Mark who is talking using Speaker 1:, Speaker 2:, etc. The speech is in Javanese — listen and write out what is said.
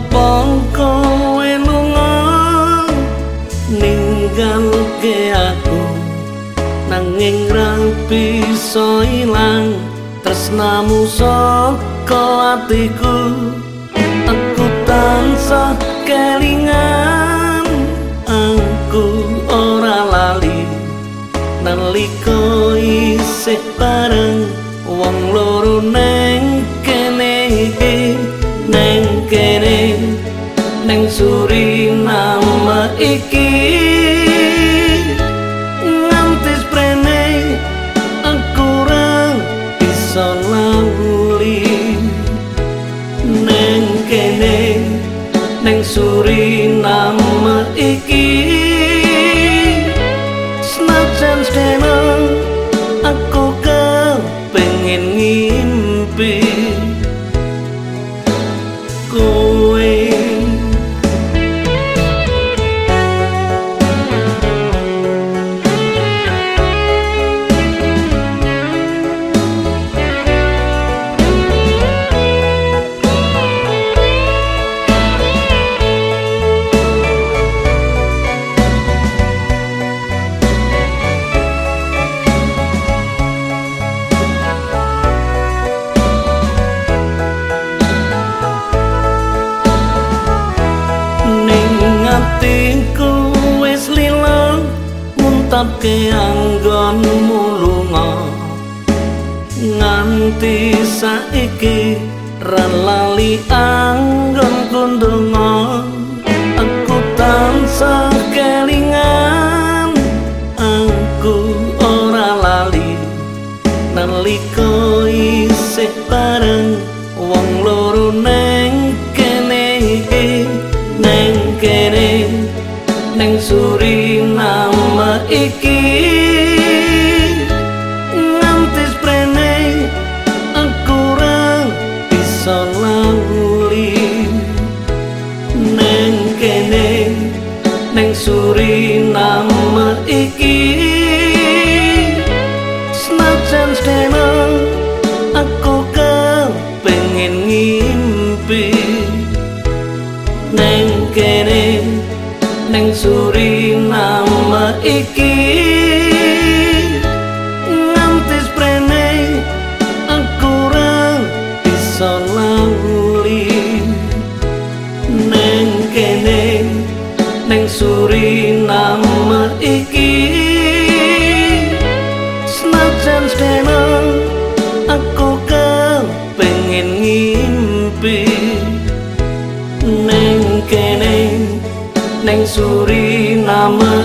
Speaker 1: Apa kowe lunga ninggal ke aku. Nanging ra bisa ilang tresnamu saka atiku. Aku tansah kelingan aku ora lali. Nalika iki. Nganti sprene aku ra bisa lali neng kene neng suri nama iki. Senajan steno aku kepengen ngimpi muntapke anggonmu lunga. Nganti saiki ra lali anggon kundunga aku tansah kelingan aku ora lali. Nalika isih bareng wong loro neng kene neng kene neng nama iki. Nganti sprene aku ra bisa lali neng kene neng suri nama iki. Neng kene neng suri iki. Nganti sprene aku ra bisa lali neng kene neng suri nama iki. Senajan steno aku kepengen ngimpi. Neng kene neng suri nama